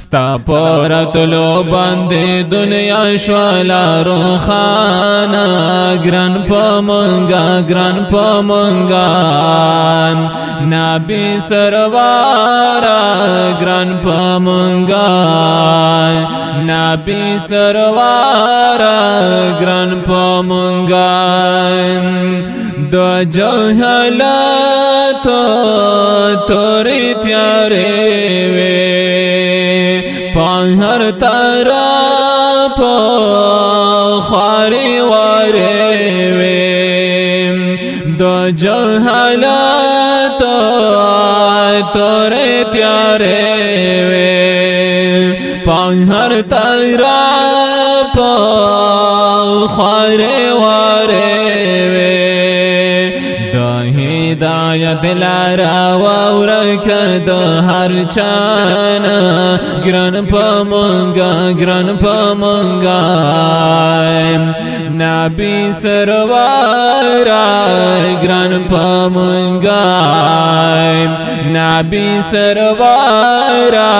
ستا پورت لو بندے دنیا شوالا روخانا گرن پا منگا گرن پا منگا نبی سروارا گرن پا منگا نبی سروارا گرن پا منگا دو جہلا تو توری پیارے تارا پو خاری وارے وے۔ دو جہلا تورے پیارے وے۔ پہر تارا پو خارے وارے ہدایت لارا وورک دو ہر چانا گرن پا منگا گرن پا منگا نبی سروارا گرن پا منگا نبی سروارا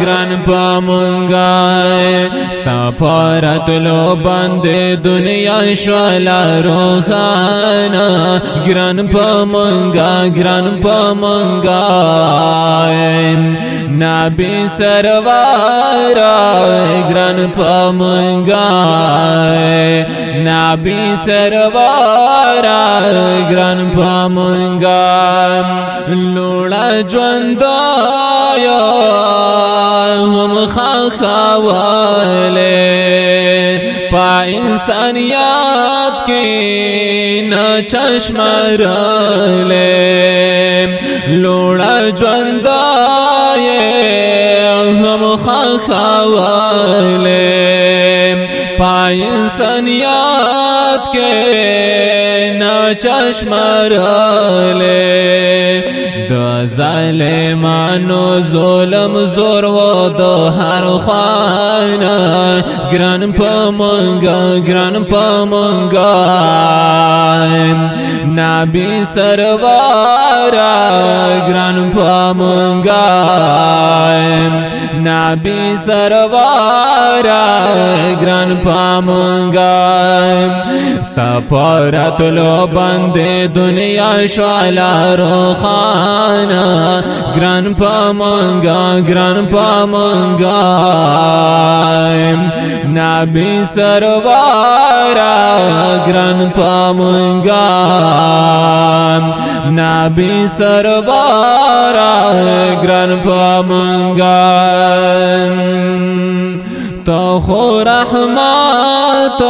گرن پا منگا ستا پارت لو بند دنیا شوالا روخانا گرن پا منگا گرن پا منگا نبی سروارا گرن پا منگا نبی سروارا گرن پا منگا لوڑا جوندہ یا ہم خاخا والے، پا انسانیات کی نہ چشم رلے لوڑا جوندہ ہم خاخا والے پا کے نہ چشم رلے دو ظالمانو ظلم زور و دو ہر خوانا گرن پا منگا گرن پا منگا۔ نبی سروارا گرن پا منگا۔ نبی سروارا گرن پا منگا ستا پارت لو بند دنیا شوالا رو خانا گرن پا منگا گرن نبی سروارا گرن پا منگا نبی سروارا گرن پا منگا تو خو رحمت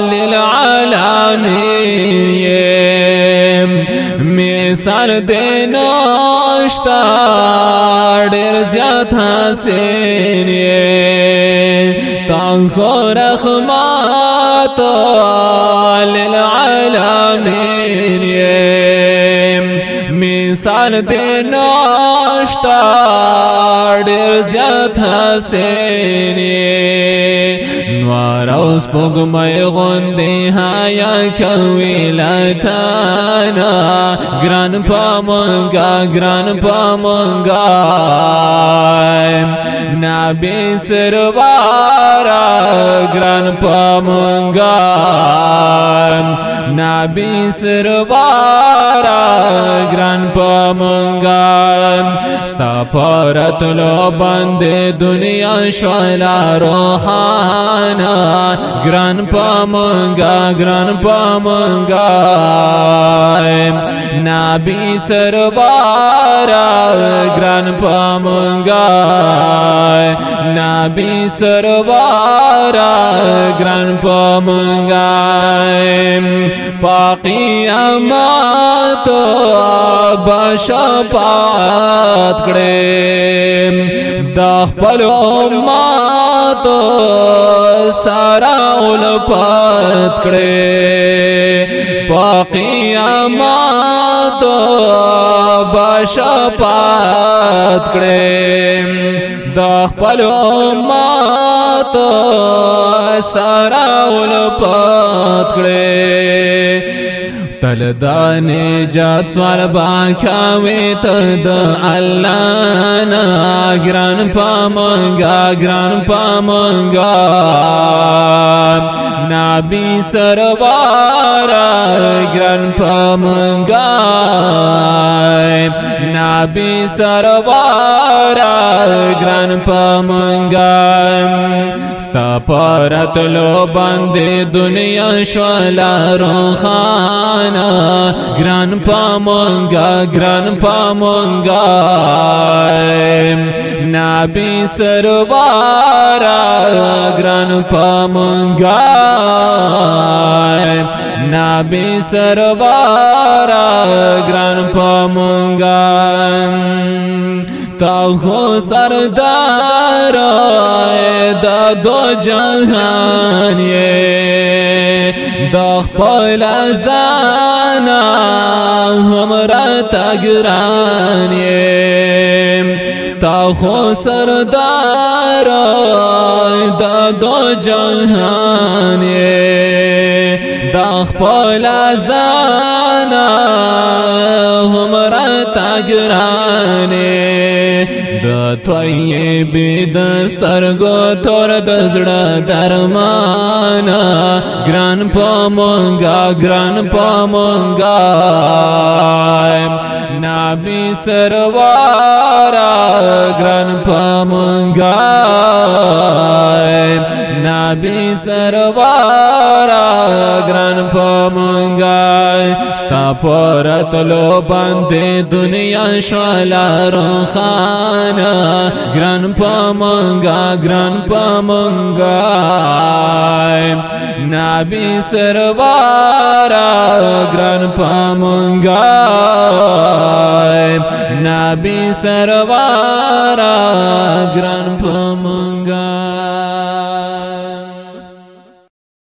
للعالمین یہ مثال دیناشتا ڈر زیاد حسین یہ. تو خو رحمت للعالمین یہ. مثال دیناشتا ډېر زیات نوار اوس پوگ مئی غندی ہایا کوي لکانا گران پا منگا، گران پا منگا۔ نبی سروارا، گران پا منگا۔ نبی سروارا، گران پا منگا۔ ستا پارت لو بند دنیا شوالا روحانا۔ گران پا منگا، گران پا منگا۔ نبی سروارا گران پا منگا۔ نبی سروارا گران پا منگا۔ پاقی امات بشپات کڑے دخ پل امات سارا علپات کڑے پاقی امات بشپات کرے۔ دخ پل امات سارا الپات کرے۔ تل دان جات سوال باکاوی تد اللہ نا گران پامنگا گران پامنگا نابی سروارا گران پامنگا نابی سروارا گران پامنگا ستا پارت لو بندے، دنیا شوالا روخانا گران پا منگا گران پا منگا نابی سروارا گران پا منگا نابی سروارا گران پامونگا تا ہو سردار، دا دو جہان، یہ دخ پولا زانا ہمرا تگران یہ تا ہو سردار دا دو جہان یہ دخ پولا زانا ہمرا د توي بي دستر گو تور دزړه درمانا ګران پمنګا ګران پمنګا نبي سروارا ګران پمنګا نبي سروارا ګران پمنګا ستا پرت لو باندې دنیا شوالا روخانا ګران پمنګا ګران پمنګا نبي سروارا ګران پمنګا نبي سروارا ګران پمنګا